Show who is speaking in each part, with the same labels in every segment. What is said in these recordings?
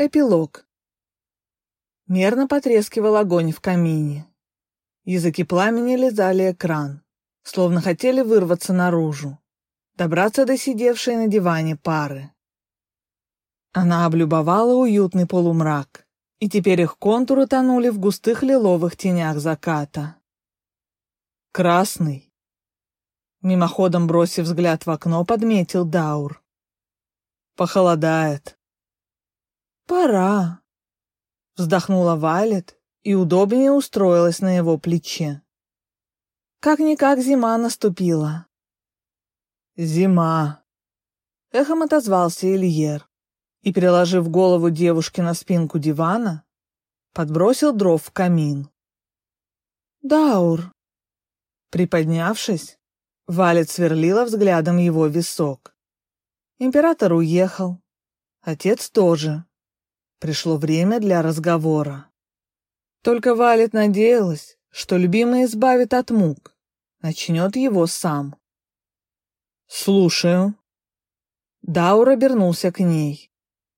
Speaker 1: Эпилог. Мерно потрескивал огонь в камине. Языки пламени лизали экран, словно хотели вырваться наружу, добраться до сидевшей на диване пары. Она облюбовала уютный полумрак, и теперь их контуры тонули в густых лиловых тенях заката. Красный. Мимоходом бросив взгляд в окно, подметил Даур. Похолодает. «Пора», — вздохнула Вайлет и удобнее устроилась на его плече. Как-никак зима наступила. «Зима», — эхом отозвался Ильер и, переложив голову девушки на спинку дивана, подбросил дров в камин. «Даур!» Приподнявшись, Валет сверлила взглядом его висок. Император уехал, отец тоже. Пришло время для разговора. Только Валет надеялась, что любимый избавит от мук, начнет его сам. «Слушаю». Даур обернулся к ней.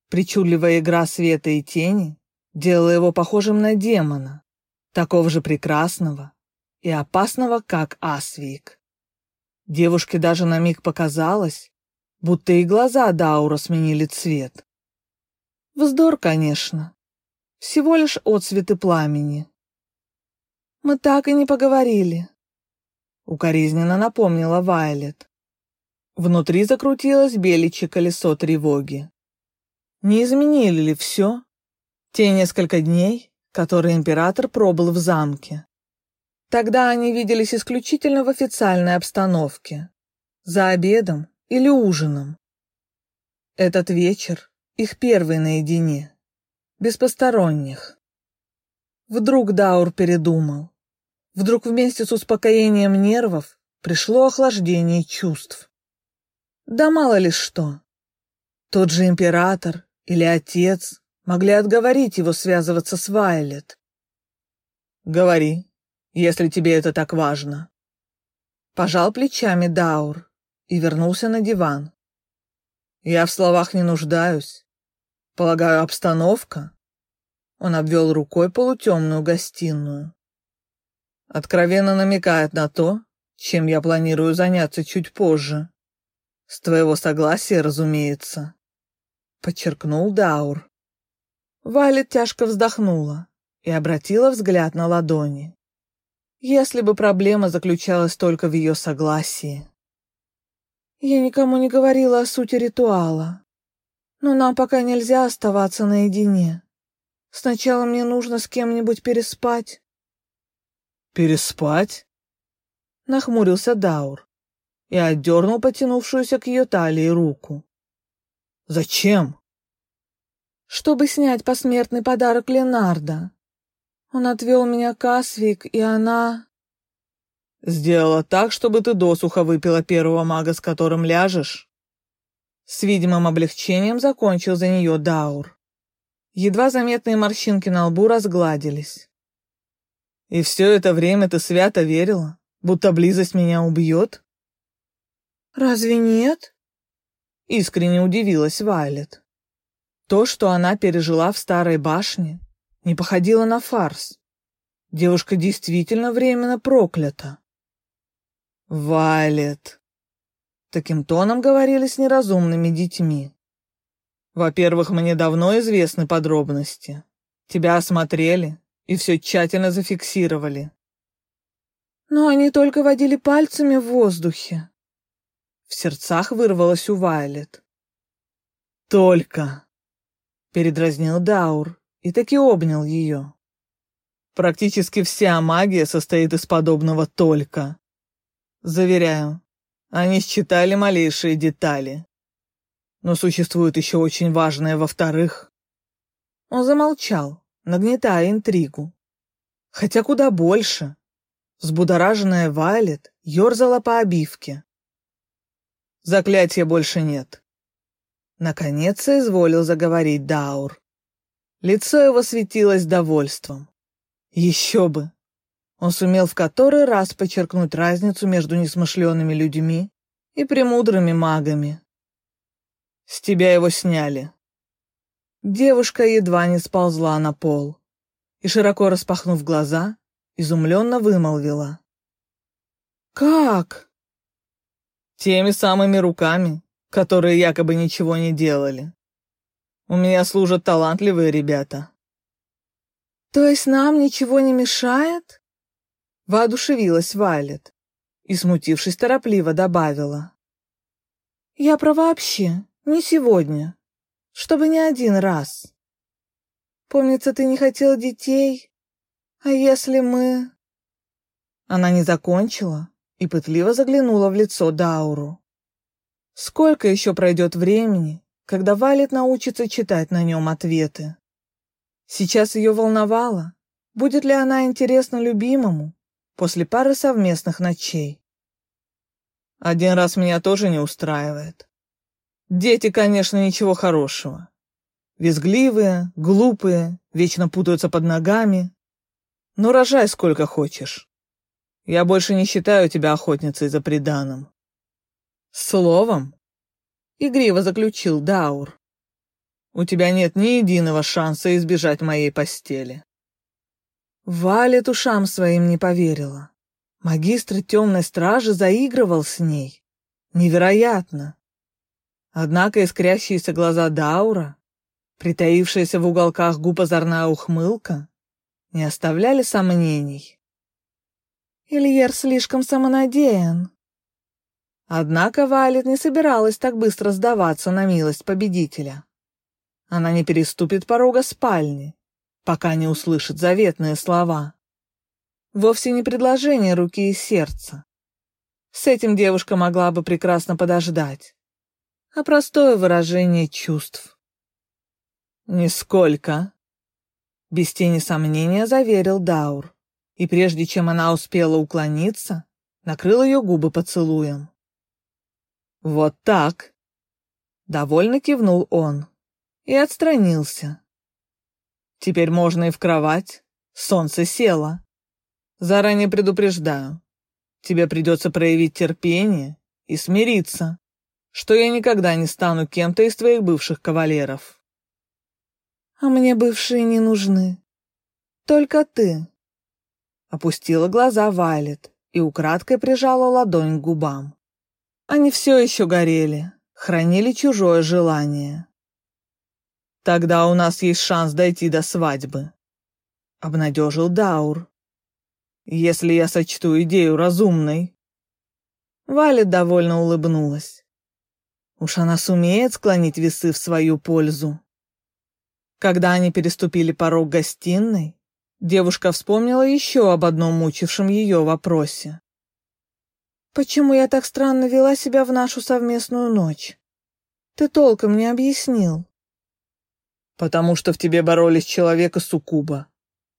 Speaker 1: Причудливая игра света и тени делала его похожим на демона, такого же прекрасного и опасного, как Асвик. Девушке даже на миг показалось, будто и глаза Даура сменили цвет. Вздор, конечно. Всего лишь отцветы пламени. Мы так и не поговорили. Укоризненно напомнила Вайлет. Внутри закрутилось беличье колесо тревоги. Не изменили ли все? Те несколько дней, которые император пробыл в замке. Тогда они виделись исключительно в официальной обстановке. За обедом или ужином. Этот вечер их первый наедине, без посторонних. Вдруг Даур передумал. Вдруг вместе с успокоением нервов пришло охлаждение чувств. Да мало ли что. Тот же император или отец могли отговорить его связываться с Вайлет. «Говори, если тебе это так важно». Пожал плечами Даур и вернулся на диван. «Я в словах не нуждаюсь. Полагаю, обстановка?» Он обвел рукой полутемную гостиную. «Откровенно намекает на то, чем я планирую заняться чуть позже. С твоего согласия, разумеется», — подчеркнул Даур. Валет тяжко вздохнула и обратила взгляд на ладони. Если бы проблема заключалась только в ее согласии. Я никому не говорила о сути ритуала. Но нам пока нельзя оставаться наедине. Сначала мне нужно с кем-нибудь переспать. Переспать? Нахмурился Даур и отдернул потянувшуюся к ее талии руку. Зачем? Чтобы снять посмертный подарок Ленарда. Он отвел меня к Асвик, и она... Сделала так, чтобы ты досуха выпила первого мага, с которым ляжешь? С видимым облегчением закончил за нее Даур. Едва заметные морщинки на лбу разгладились. «И все это время ты свято верила, будто близость меня убьет?» «Разве нет?» Искренне удивилась Вайлет. То, что она пережила в старой башне, не походило на фарс. Девушка действительно временно проклята. «Вайлет!» Таким тоном говорили с неразумными детьми. Во-первых, мне давно известны подробности. Тебя осмотрели и все тщательно зафиксировали. Но они только водили пальцами в воздухе. В сердцах вырвалось у Вайлет. «Только!» — передразнил Даур и таки обнял ее. «Практически вся магия состоит из подобного «только». Заверяю, они считали малейшие детали. Но существует еще очень важное во-вторых. Он замолчал, нагнетая интригу. Хотя куда больше. Взбудораженная Вайлет ерзала по обивке. Заклятия больше нет. Наконец изволил заговорить Даур. Лицо его светилось довольством. Еще бы! Он сумел в который раз подчеркнуть разницу между несмышленными людьми и премудрыми магами. С тебя его сняли. девушка едва не сползла на пол и, широко распахнув глаза, изумленно вымолвила. «Как?» «Теми самыми руками, которые якобы ничего не делали. У меня служат талантливые ребята». «То есть нам ничего не мешает?» Воодушевилась Вайлет и, смутившись, торопливо добавила. «Я про вообще, не сегодня, чтобы не один раз. Помнится, ты не хотел детей, а если мы...» Она не закончила и пытливо заглянула в лицо Дауру. Сколько еще пройдет времени, когда Валет научится читать на нем ответы? Сейчас ее волновало, будет ли она интересна любимому после пары совместных ночей. Один раз меня тоже не устраивает. Дети, конечно, ничего хорошего. Визгливые, глупые, вечно путаются под ногами. Но рожай сколько хочешь. Я больше не считаю тебя охотницей за преданным. Словом, игриво заключил Даур. У тебя нет ни единого шанса избежать моей постели. Валет ушам своим не поверила. Магистр темной стражи заигрывал с ней. Невероятно. Однако искрящиеся глаза Даура, притаившаяся в уголках губ озорная ухмылка, не оставляли сомнений. Ильер слишком самонадеян. Однако Валет не собиралась так быстро сдаваться на милость победителя. Она не переступит порога спальни, пока не услышит заветные слова. Вовсе не предложение руки и сердца. С этим девушка могла бы прекрасно подождать, а простое выражение чувств. «Нисколько», — без тени сомнения заверил Даур и прежде чем она успела уклониться, накрыл ее губы поцелуем. «Вот так!» Довольно кивнул он и отстранился. «Теперь можно и в кровать. Солнце село. Заранее предупреждаю. Тебе придется проявить терпение и смириться, что я никогда не стану кем-то из твоих бывших кавалеров». «А мне бывшие не нужны. Только ты», Опустила глаза Вайлет и украдкой прижала ладонь к губам. Они все еще горели, хранили чужое желание. «Тогда у нас есть шанс дойти до свадьбы», — обнадежил Даур. «Если я сочту идею разумной». Валет довольно улыбнулась. Уж она сумеет склонить весы в свою пользу. Когда они переступили порог гостиной, Девушка вспомнила еще об одном мучившем ее вопросе. «Почему я так странно вела себя в нашу совместную ночь? Ты толком не объяснил». «Потому что в тебе боролись человек и суккуба.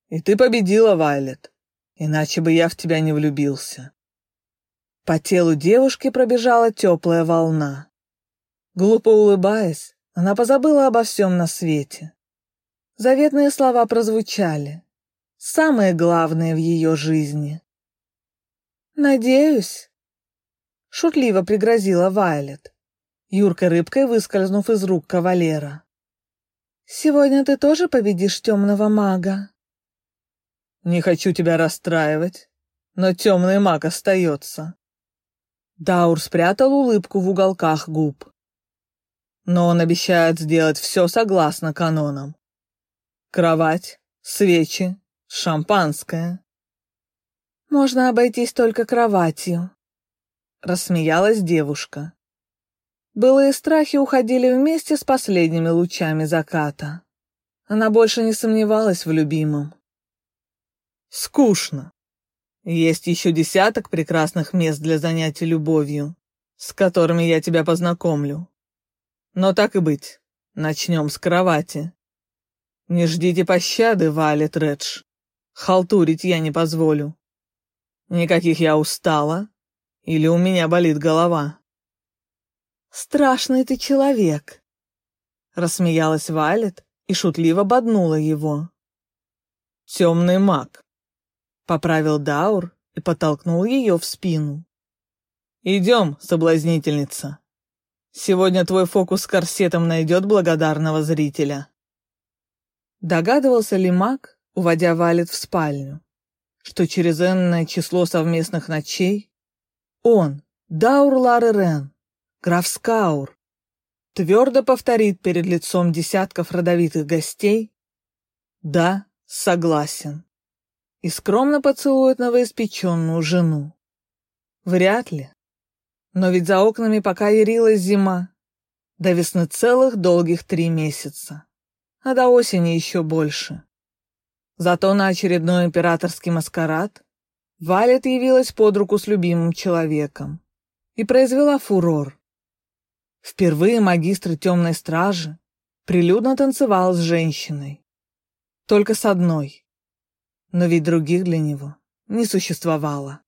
Speaker 1: И ты победила, Вайлет. Иначе бы я в тебя не влюбился». По телу девушки пробежала теплая волна. Глупо улыбаясь, она позабыла обо всем на свете. Заветные слова прозвучали самое главное в ее жизни. «Надеюсь», — шутливо пригрозила Вайлет, Юрка рыбкой выскользнув из рук кавалера. «Сегодня ты тоже победишь темного мага?» «Не хочу тебя расстраивать, но темный маг остается». Даур спрятал улыбку в уголках губ. Но он обещает сделать все согласно канонам. Кровать, свечи, Шампанское. Можно обойтись только кроватью. Рассмеялась девушка. Былые страхи уходили вместе с последними лучами заката. Она больше не сомневалась в любимом. Скучно. Есть еще десяток прекрасных мест для занятий любовью, с которыми я тебя познакомлю. Но так и быть, начнем с кровати. Не ждите пощады, Валет Редж. Халтурить я не позволю. Никаких я устала. Или у меня болит голова. Страшный ты человек. Рассмеялась Валет и шутливо боднула его. Темный маг. Поправил Даур и подтолкнул ее в спину. Идем, соблазнительница. Сегодня твой фокус с корсетом найдет благодарного зрителя. Догадывался ли маг, уводя Валет в спальню, что через энное число совместных ночей он, Даур Ларерен, граф Скаур, твердо повторит перед лицом десятков родовитых гостей «Да, согласен» и скромно поцелует новоиспеченную жену. Вряд ли. Но ведь за окнами пока ярилась зима, до весны целых долгих три месяца, а до осени еще больше. Зато на очередной императорский маскарад Валет явилась под руку с любимым человеком и произвела фурор. Впервые магистр темной стражи прилюдно танцевал с женщиной. Только с одной. Но ведь других для него не существовало.